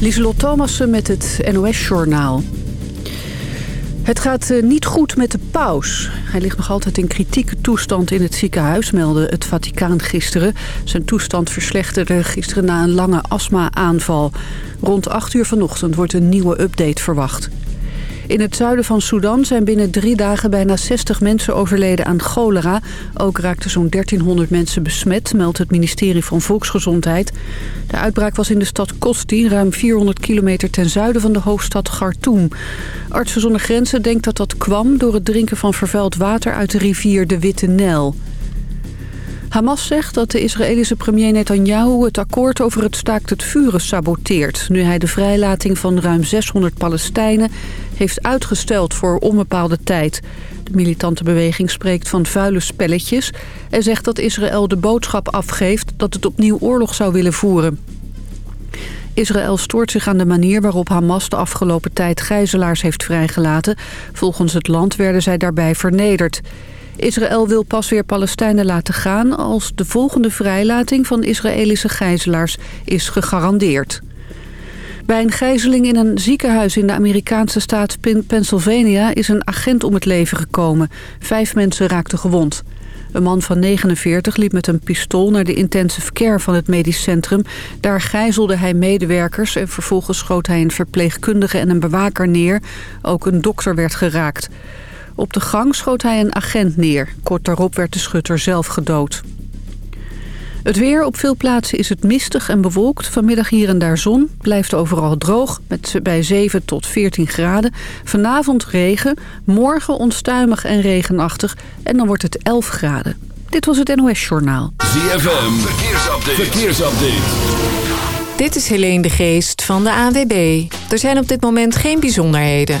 Lieselot Thomassen met het NOS-journaal. Het gaat eh, niet goed met de paus. Hij ligt nog altijd in kritieke toestand in het ziekenhuis, meldde het Vaticaan gisteren. Zijn toestand verslechterde gisteren na een lange astma-aanval. Rond 8 uur vanochtend wordt een nieuwe update verwacht. In het zuiden van Sudan zijn binnen drie dagen bijna 60 mensen overleden aan cholera. Ook raakten zo'n 1300 mensen besmet, meldt het ministerie van Volksgezondheid. De uitbraak was in de stad Kosti, ruim 400 kilometer ten zuiden van de hoofdstad Khartoum. Artsen zonder Grenzen denkt dat dat kwam door het drinken van vervuild water uit de rivier de Witte Nijl. Hamas zegt dat de Israëlische premier Netanyahu het akkoord over het staakt het vuren saboteert... nu hij de vrijlating van ruim 600 Palestijnen heeft uitgesteld voor onbepaalde tijd. De militante beweging spreekt van vuile spelletjes... en zegt dat Israël de boodschap afgeeft dat het opnieuw oorlog zou willen voeren. Israël stoort zich aan de manier waarop Hamas de afgelopen tijd gijzelaars heeft vrijgelaten. Volgens het land werden zij daarbij vernederd. Israël wil pas weer Palestijnen laten gaan als de volgende vrijlating van Israëlische gijzelaars is gegarandeerd. Bij een gijzeling in een ziekenhuis in de Amerikaanse staat Pennsylvania is een agent om het leven gekomen. Vijf mensen raakten gewond. Een man van 49 liep met een pistool naar de intensive care van het medisch centrum. Daar gijzelde hij medewerkers en vervolgens schoot hij een verpleegkundige en een bewaker neer. Ook een dokter werd geraakt. Op de gang schoot hij een agent neer. Kort daarop werd de schutter zelf gedood. Het weer. Op veel plaatsen is het mistig en bewolkt. Vanmiddag hier en daar zon. Blijft overal droog. Met bij 7 tot 14 graden. Vanavond regen. Morgen onstuimig en regenachtig. En dan wordt het 11 graden. Dit was het NOS Journaal. ZFM. Verkeersupdate. Verkeersupdate. Dit is Helene de Geest van de ANWB. Er zijn op dit moment geen bijzonderheden.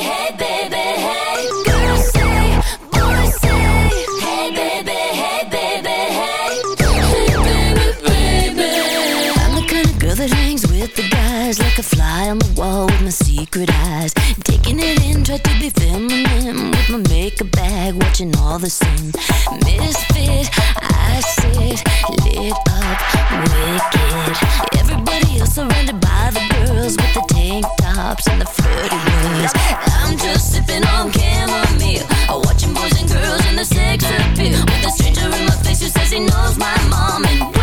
guys Like a fly on the wall with my secret eyes. Taking it in, try to be feminine With my makeup bag, watching all the same Misfit, I sit, lit up, wicked. Everybody else surrounded by the girls With the tank tops and the flirty ways I'm just sipping on chamomile Watching boys and girls in the sex appeal. With a stranger in my face who says he knows my mom And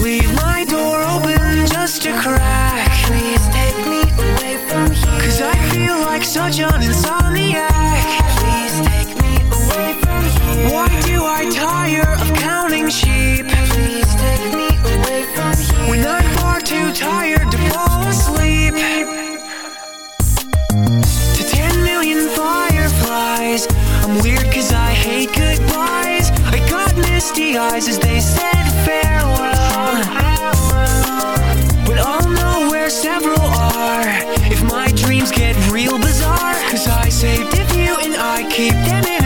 Leave my door open just crack. Please take me away from I feel like such an insomniac. Please take me away from here. Why do I tire of counting sheep? Please take me away from here. When I'm far too tired to fall asleep. To ten million fireflies. I'm I hate goodbyes. I got misty eyes as they said fair keep them in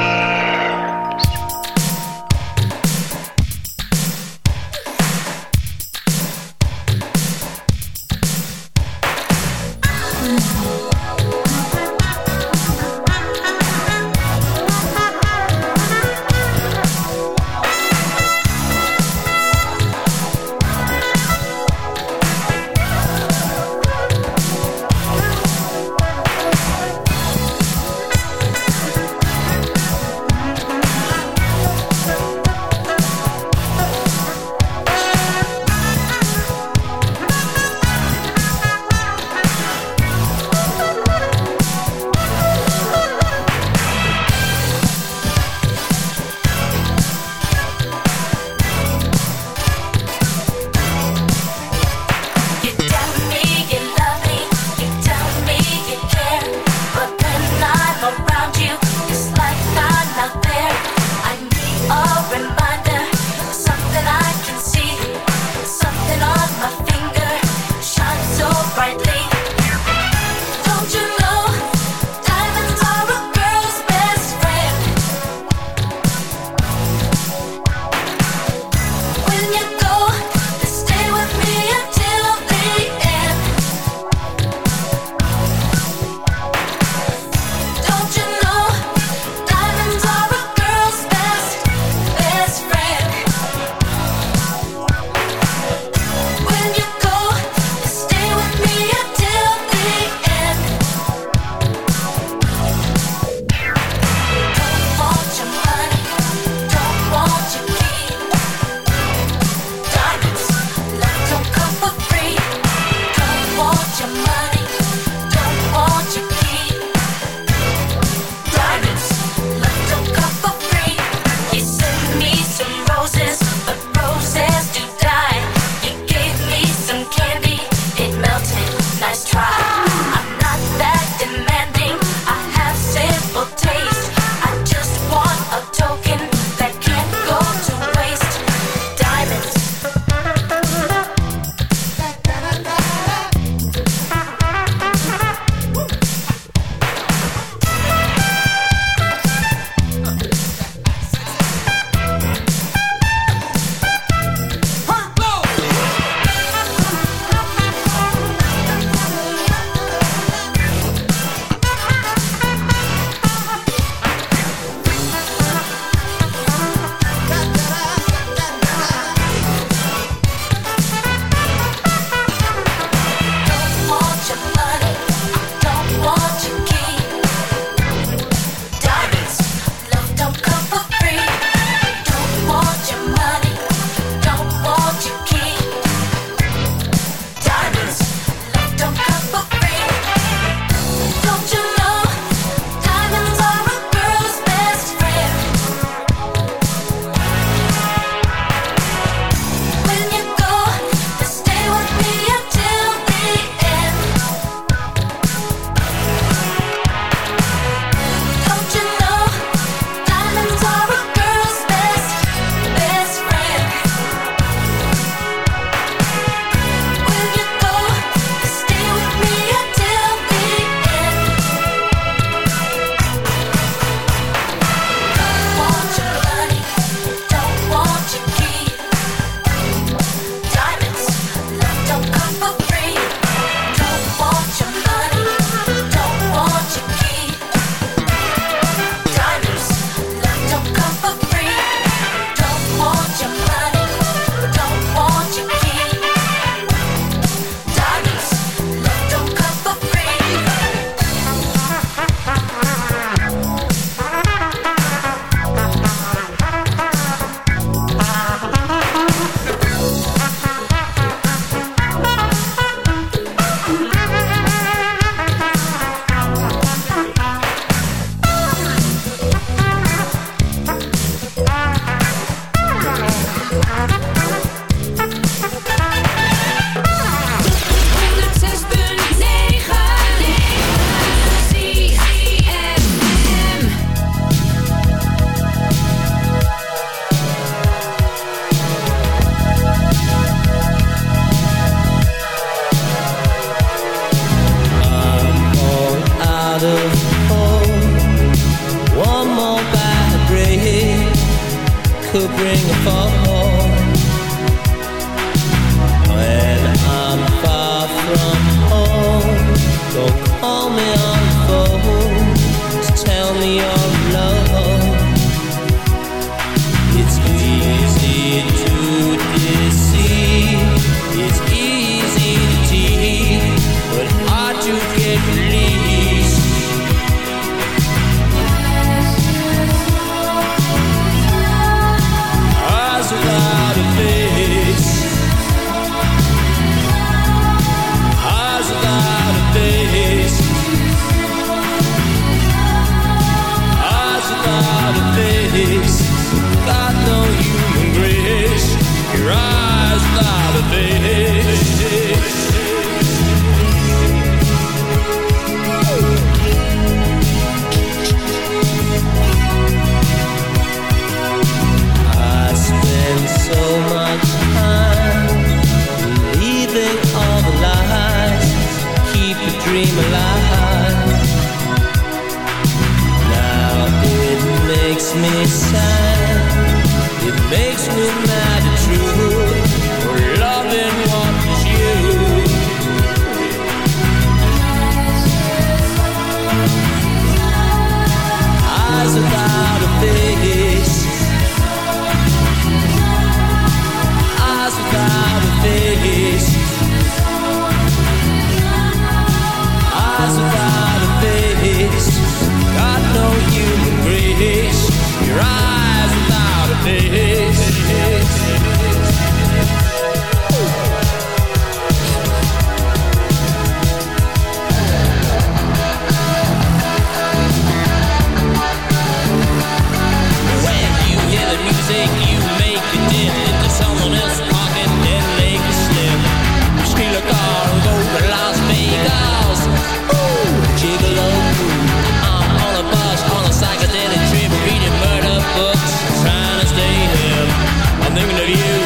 I'm okay. out of human grace. Your eyes. I spend so much time believing all the lies. Keep the dream alive makes me sad. It makes me mad at you For loving what is you Eyes without a face. Eyes without a face. Eyes without a face. Got no human grace your eyes without a day. You.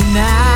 And be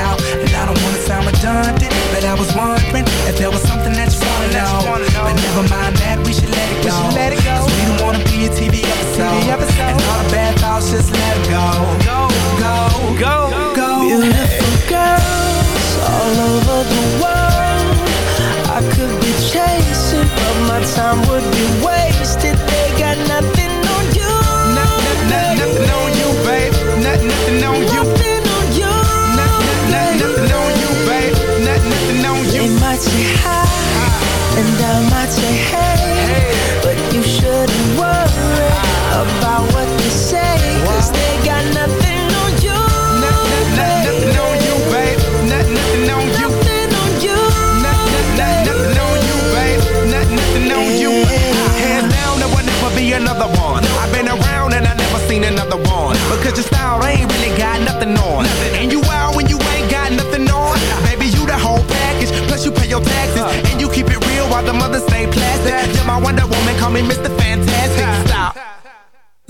out. And I don't wanna sound redundant, but I was wondering if there was something that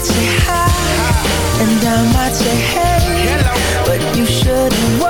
might say hi, and I might say hey, but you shouldn't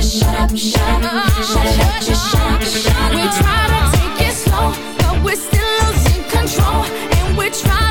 shut up, shut up, shut up, just shut up, shut up. We try to take it slow, but we're still losing control. And we try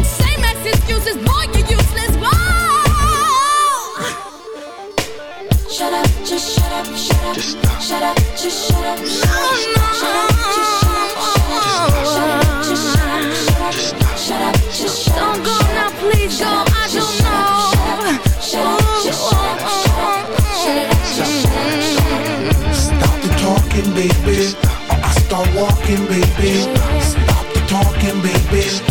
excuses, boy, you're useless. Whoa! Shut up, just shut up, shut up. Just stop. Shut up, just shut up. Shut up, shut up, just shut up. Shut up, just shut up. Shut up, just shut up. Don't go now, please go. I don't know. Shut up, just shut up. Shut up, just shut up. Stop the talking, baby. Or I start walking, baby. Stop the talking, baby.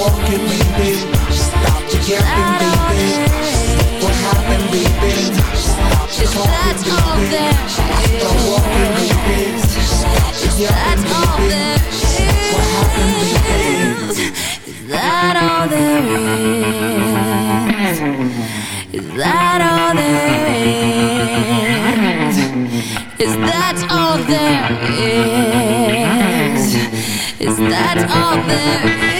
Walking, baby. Stop the yapping, baby. What happened, baby? Stop the talking, baby. Start walking, baby. Stop the yapping, baby. What happened, baby? Is that all there is? Is that all there is? Is that all there is? Is that all there is?